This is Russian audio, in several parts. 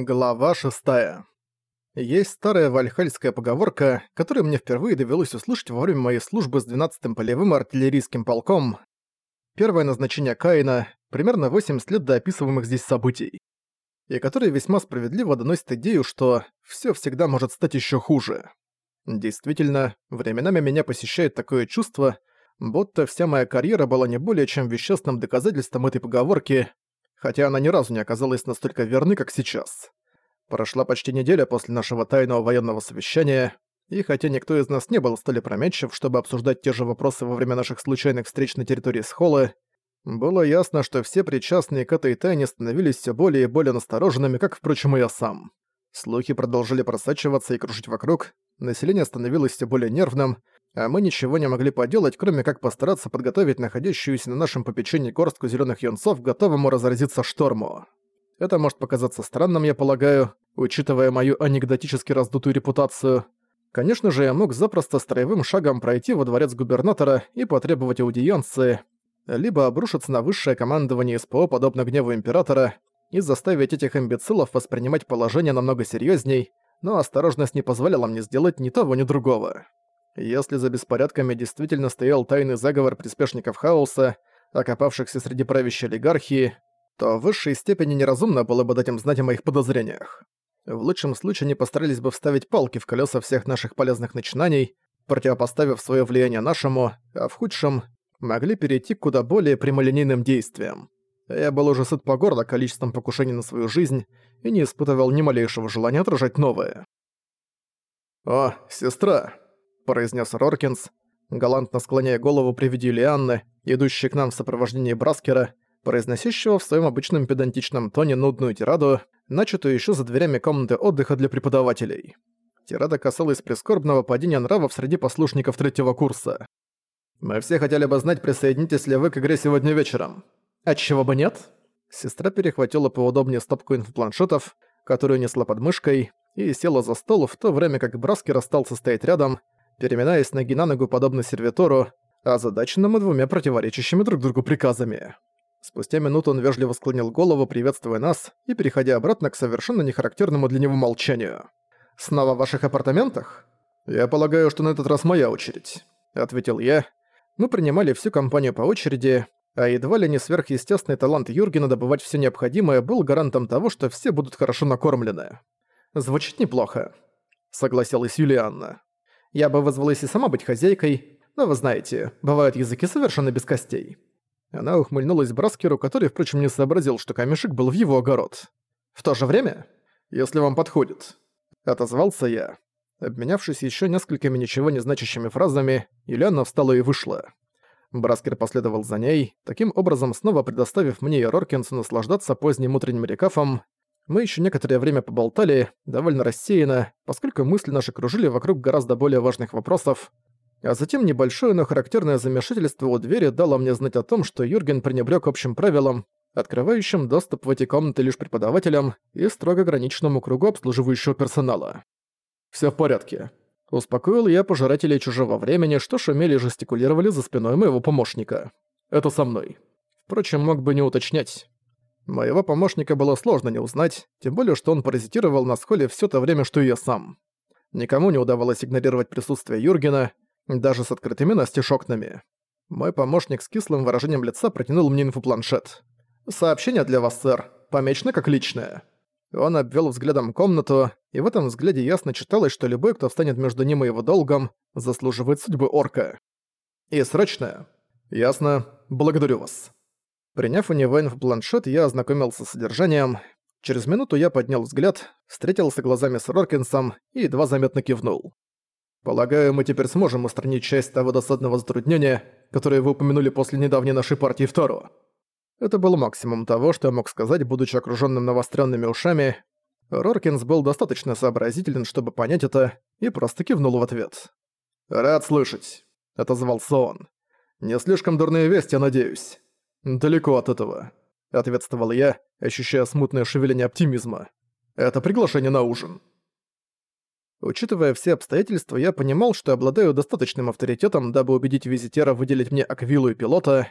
Глава 6. Есть старая вальхальская поговорка, которую мне впервые довелось услышать во время моей службы с 12-м полевым артиллерийским полком. Первое назначение Каина — примерно 80 лет до описываемых здесь событий. И которое весьма справедливо доносит идею, что все всегда может стать еще хуже. Действительно, временами меня посещает такое чувство, будто вся моя карьера была не более чем вещественным доказательством этой поговорки, хотя она ни разу не оказалась настолько верной, как сейчас. Прошла почти неделя после нашего тайного военного совещания, и хотя никто из нас не был столь опрометчив, чтобы обсуждать те же вопросы во время наших случайных встреч на территории Схолы, было ясно, что все причастные к этой тайне становились все более и более настороженными, как, впрочем, и я сам. Слухи продолжили просачиваться и кружить вокруг, население становилось все более нервным, а мы ничего не могли поделать, кроме как постараться подготовить находящуюся на нашем попечении горстку зеленых юнцов, готовому разразиться шторму. Это может показаться странным, я полагаю, учитывая мою анекдотически раздутую репутацию. Конечно же, я мог запросто строевым шагом пройти во дворец губернатора и потребовать аудиенции, либо обрушиться на высшее командование СПО подобно гневу императора и заставить этих имбецилов воспринимать положение намного серьезней, но осторожность не позволяла мне сделать ни того, ни другого. Если за беспорядками действительно стоял тайный заговор приспешников хаоса, окопавшихся среди правящей олигархии, то в высшей степени неразумно было бы дать им знать о моих подозрениях. В лучшем случае они постарались бы вставить палки в колеса всех наших полезных начинаний, противопоставив свое влияние нашему, а в худшем могли перейти к куда более прямолинейным действиям. Я был уже сыт по горло количеством покушений на свою жизнь и не испытывал ни малейшего желания отражать новое. «О, сестра!» Произнес Роркинс, галантно склоняя голову при виде Лианны, идущей к нам в сопровождении Браскера, произносящего в своем обычном педантичном тоне нудную тираду, начатую еще за дверями комнаты отдыха для преподавателей. Тирада касалась прискорбного падения нравов среди послушников третьего курса. «Мы все хотели бы знать, присоединитесь ли вы к игре сегодня вечером». «Отчего бы нет?» Сестра перехватила поудобнее стопку инфопланшетов, которую несла под мышкой, и села за стол, в то время как Браскер остался стоять рядом, переминаясь ноги на ногу подобно сервитору, озадаченному двумя противоречащими друг другу приказами. Спустя минуту он вежливо склонил голову, приветствуя нас, и переходя обратно к совершенно нехарактерному для него молчанию. «Снова в ваших апартаментах?» «Я полагаю, что на этот раз моя очередь», — ответил я. Мы принимали всю компанию по очереди, а едва ли не сверхъестественный талант Юргена добывать все необходимое был гарантом того, что все будут хорошо накормлены. «Звучит неплохо», — согласилась Юлианна. Я бы вызвалась и сама быть хозяйкой, но вы знаете, бывают языки совершенно без костей». Она ухмыльнулась Браскеру, который, впрочем, не сообразил, что камешек был в его огород. «В то же время, если вам подходит», — отозвался я. Обменявшись еще несколькими ничего не значащими фразами, Юлианна встала и вышла. Браскер последовал за ней, таким образом снова предоставив мне и Роркинсу наслаждаться поздним утренним рекафом, мы еще некоторое время поболтали, довольно рассеянно, поскольку мысли наши кружили вокруг гораздо более важных вопросов, а затем небольшое, но характерное замешательство у двери дало мне знать о том, что Юрген пренебрёг общим правилам, открывающим доступ в эти комнаты лишь преподавателям и строго ограниченному кругу обслуживающего персонала. «Всё в порядке», — успокоил я пожирателей чужого времени, что шумели и жестикулировали за спиной моего помощника. «Это со мной». Впрочем, мог бы не уточнять. Моего помощника было сложно не узнать, тем более что он паразитировал на схоле все то время, что и я сам. Никому не удавалось игнорировать присутствие Юргена, даже с открытыми настежь окнами. Мой помощник с кислым выражением лица протянул мне инфопланшет. «Сообщение для вас, сэр. Помечено как личное». Он обвел взглядом комнату, и в этом взгляде ясно читалось, что любой, кто встанет между ним и его долгом, заслуживает судьбы орка. «И срочное». «Ясно. Благодарю вас». Приняв у него инфопланшет, я ознакомился с содержанием. Через минуту я поднял взгляд, встретился глазами с Роркинсом и едва заметно кивнул. «Полагаю, мы теперь сможем устранить часть того досадного затруднения, которое вы упомянули после недавней нашей партии Второ». Это был максимум того, что я мог сказать, будучи окружённым навострёнными ушами. Роркинс был достаточно сообразителен, чтобы понять это, и просто кивнул в ответ. «Рад слышать», — отозвался он. «Не слишком дурные вести, надеюсь». «Далеко от этого», — ответствовал я, ощущая смутное шевеление оптимизма. «Это приглашение на ужин». Учитывая все обстоятельства, я понимал, что обладаю достаточным авторитетом, дабы убедить визитера выделить мне аквилу и пилота.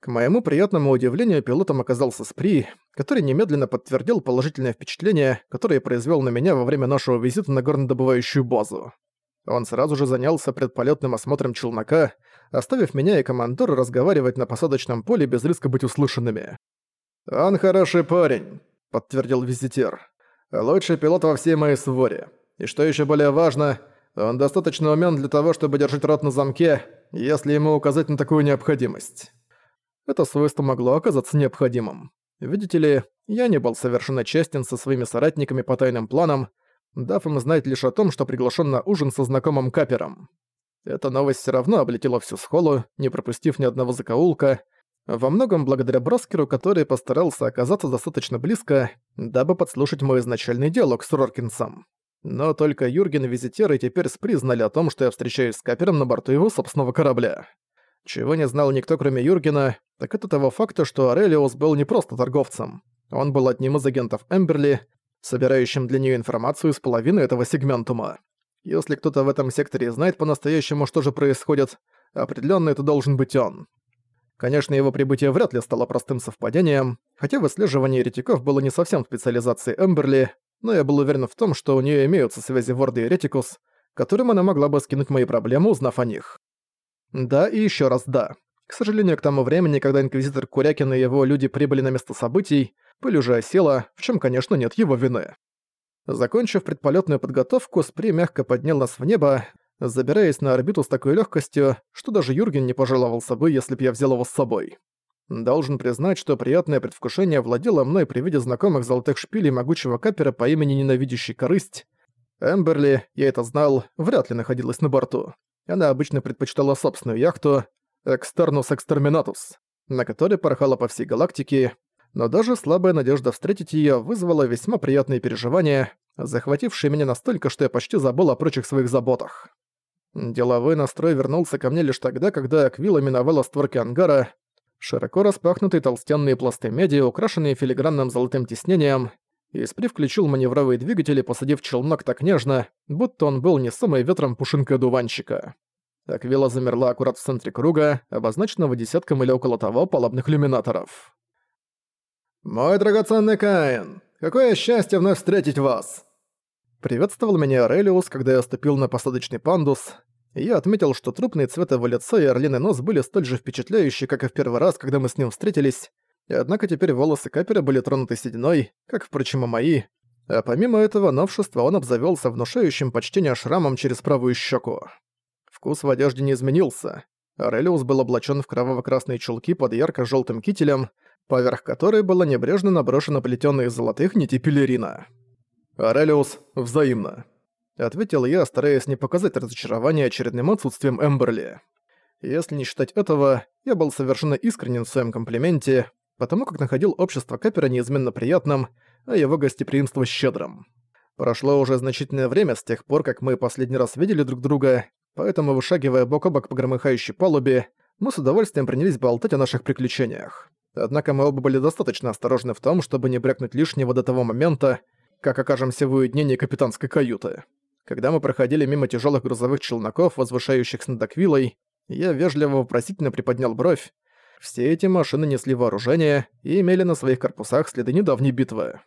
К моему приятному удивлению, пилотом оказался Спри, который немедленно подтвердил положительное впечатление, которое произвел на меня во время нашего визита на горнодобывающую базу. Он сразу же занялся предполетным осмотром челнока, оставив меня и командора разговаривать на посадочном поле без риска быть услышанными. «Он хороший парень», — подтвердил визитер. «Лучший пилот во всей моей своре. И что еще более важно, он достаточно умен для того, чтобы держать рот на замке, если ему указать на такую необходимость» это свойство могло оказаться необходимым. Видите ли, я не был совершенно честен со своими соратниками по тайным планам, дав им знать лишь о том, что приглашен на ужин со знакомым капером. Эта новость все равно облетела всю схолу, не пропустив ни одного закоулка, во многом благодаря Броскеру, который постарался оказаться достаточно близко, дабы подслушать мой изначальный диалог с Роркинсом. Но только Юрген и Визитеры теперь признали о том, что я встречаюсь с капером на борту его собственного корабля. Чего не знал никто, кроме Юргена, так это того факта, что Арелиус был не просто торговцем. Он был одним из агентов Эмберли, собирающим для нее информацию из половины этого сегментума. Если кто-то в этом секторе знает по-настоящему, что же происходит, определенно это должен быть он. Конечно, его прибытие вряд ли стало простым совпадением, хотя выслеживание еретиков было не совсем специализацией Эмберли, но я был уверен в том, что у нее имеются связи Ворда и Еретикус, которым она могла бы скинуть мои проблемы, узнав о них. Да и еще раз да. К сожалению, к тому времени, когда инквизитор Курякин и его люди прибыли на место событий, пыль уже осела, в чем, конечно, нет его вины. Закончив предполетную подготовку, Спри мягко поднял нас в небо, забираясь на орбиту с такой легкостью, что даже Юрген не пожаловался бы, если б я взял его с собой. Должен признать, что приятное предвкушение владело мной при виде знакомых золотых шпилей могучего капера по имени Ненавидящий Корысть. Эмберли, я это знал, вряд ли находилась на борту. Она обычно предпочитала собственную яхту «Экстернус Экстерминатус», на которой порхала по всей галактике, но даже слабая надежда встретить её вызвала весьма приятные переживания, захватившие меня настолько, что я почти забыл о прочих своих заботах. Деловой настрой вернулся ко мне лишь тогда, когда Аквила миновала створки ангара, широко распахнутые толстенные пласты меди, украшенные филигранным золотым тиснением, и Спри включил маневровые двигатели, посадив челнок так нежно, будто он был несомой ветром пушинкой дуванчика. Аквила замерла аккурат в центре круга, обозначенного десятком или около того палубных иллюминаторов. «Мой драгоценный Каин, какое счастье вновь встретить вас!» Приветствовал меня Арелиус, когда я ступил на посадочный пандус, и я отметил, что трупный цвет его лица и орлиный нос были столь же впечатляющие, как и в первый раз, когда мы с ним встретились, и однако теперь волосы Капера были тронуты сединой, как, впрочем, и мои, а помимо этого новшества он обзавелся внушающим почтение шрамом через правую щеку. Вкус в одежде не изменился. Арелиус был облачен в кроваво-красные чулки под ярко желтым кителем, поверх которой было небрежно наброшено плетённое из золотых нити пелерина. «Арелиус, взаимно», — ответил я, стараясь не показать разочарование очередным отсутствием Эмберли. Если не считать этого, я был совершенно искренен в своем комплименте, потому как находил общество Капера неизменно приятным, а его гостеприимство щедрым. Прошло уже значительное время с тех пор, как мы последний раз видели друг друга, поэтому, вышагивая бок о бок по громыхающей палубе, мы с удовольствием принялись болтать о наших приключениях. Однако мы оба были достаточно осторожны в том, чтобы не брякнуть лишнего до того момента, как окажемся в уединении капитанской каюты. Когда мы проходили мимо тяжелых грузовых челноков, возвышающихся над Аквилой, я вежливо вопросительно приподнял бровь, все эти машины несли вооружение и имели на своих корпусах следы недавней битвы.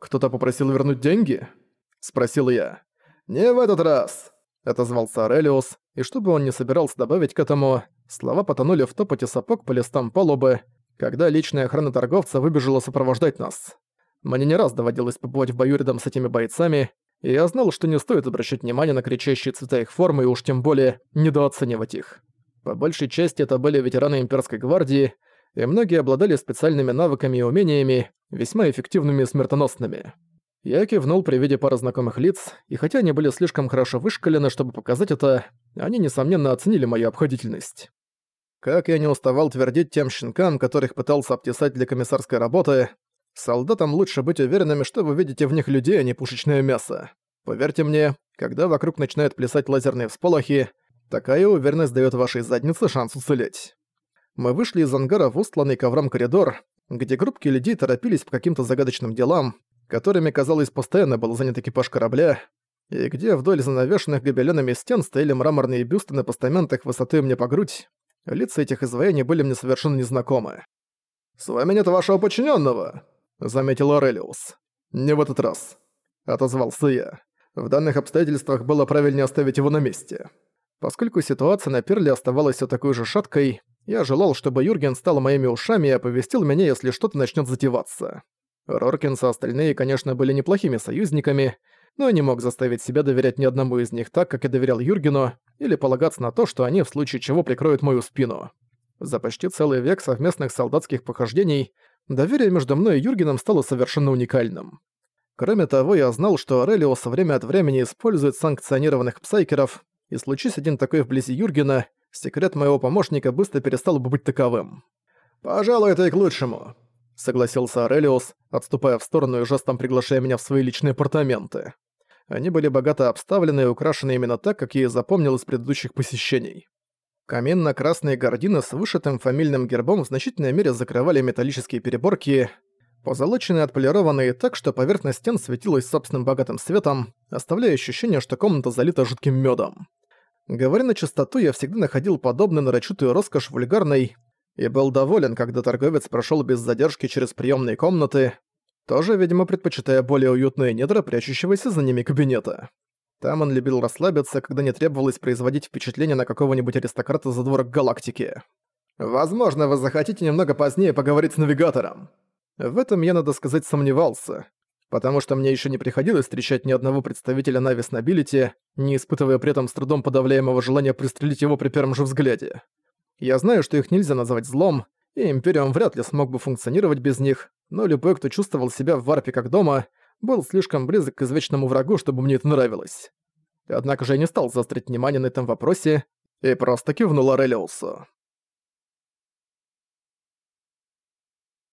«Кто-то попросил вернуть деньги?» — спросил я. «Не в этот раз», — отозвался Арелиус, и чтобы он не собирался добавить к этому, слова потонули в топоте сапог по листам палубы, когда личная охрана торговца выбежала сопровождать нас. Мне не раз доводилось побывать в бою рядом с этими бойцами, и я знал, что не стоит обращать внимание на кричащие цвета их формы и уж тем более недооценивать их. По большей части это были ветераны имперской гвардии, и многие обладали специальными навыками и умениями, весьма эффективными и смертоносными. Я кивнул при виде пары знакомых лиц, и хотя они были слишком хорошо вышкалены, чтобы показать это, они, несомненно, оценили мою обходительность. Как я не уставал твердить тем щенкам, которых пытался обтесать для комиссарской работы, солдатам лучше быть уверенными, что вы видите в них людей, а не пушечное мясо. Поверьте мне, когда вокруг начинают плясать лазерные всполохи, Такая уверенность даёт вашей заднице шанс уцелеть. Мы вышли из ангара в устланный ковром коридор, где группки людей торопились по каким-то загадочным делам, которыми, казалось, постоянно был занят экипаж корабля, и где вдоль занавешенных гобеленами стен стояли мраморные бюсты на постаментах высотой мне по грудь. Лица этих изваяний были мне совершенно незнакомы. «С вами нет вашего подчиненного, заметил Орелиус. «Не в этот раз», — отозвался я. «В данных обстоятельствах было правильнее оставить его на месте». Поскольку ситуация на Перле оставалась все такой же шаткой, я желал, чтобы Юрген стал моими ушами и оповестил меня, если что-то начнет затеваться. Роркинс и остальные, конечно, были неплохими союзниками, но не мог заставить себя доверять ни одному из них так, как я доверял Юргену, или полагаться на то, что они в случае чего прикроют мою спину. За почти целый век совместных солдатских похождений доверие между мной и Юргеном стало совершенно уникальным. Кроме того, я знал, что Арелиус время от времени использует санкционированных псайкеров, и случись один такой вблизи Юргена, секрет моего помощника быстро перестал бы быть таковым. «Пожалуй, это и к лучшему», — согласился Арелиус, отступая в сторону и жестом приглашая меня в свои личные апартаменты. Они были богато обставлены и украшены именно так, как я и запомнил из предыдущих посещений. Каменно-красные гардины с вышитым фамильным гербом в значительной мере закрывали металлические переборки, позолоченные отполированные так, что поверхность стен светилась собственным богатым светом, оставляя ощущение, что комната залита жутким медом. Говоря на чистоту, я всегда находил подобную нарочитую роскошь вульгарной и был доволен, когда торговец прошел без задержки через приемные комнаты, тоже, видимо, предпочитая более уютные недра, прячущегося за ними кабинета. Там он любил расслабиться, когда не требовалось производить впечатление на какого-нибудь аристократа за задворок галактики. «Возможно, вы захотите немного позднее поговорить с навигатором». В этом я, надо сказать, сомневался, потому что мне еще не приходилось встречать ни одного представителя Навис Нобилити, не испытывая при этом с трудом подавляемого желания пристрелить его при первом же взгляде. Я знаю, что их нельзя назвать злом, и Империум вряд ли смог бы функционировать без них, но любой, кто чувствовал себя в варпе как дома, был слишком близок к извечному врагу, чтобы мне это нравилось. Однако же я не стал заострить внимание на этом вопросе и просто кивнул Арелиусу.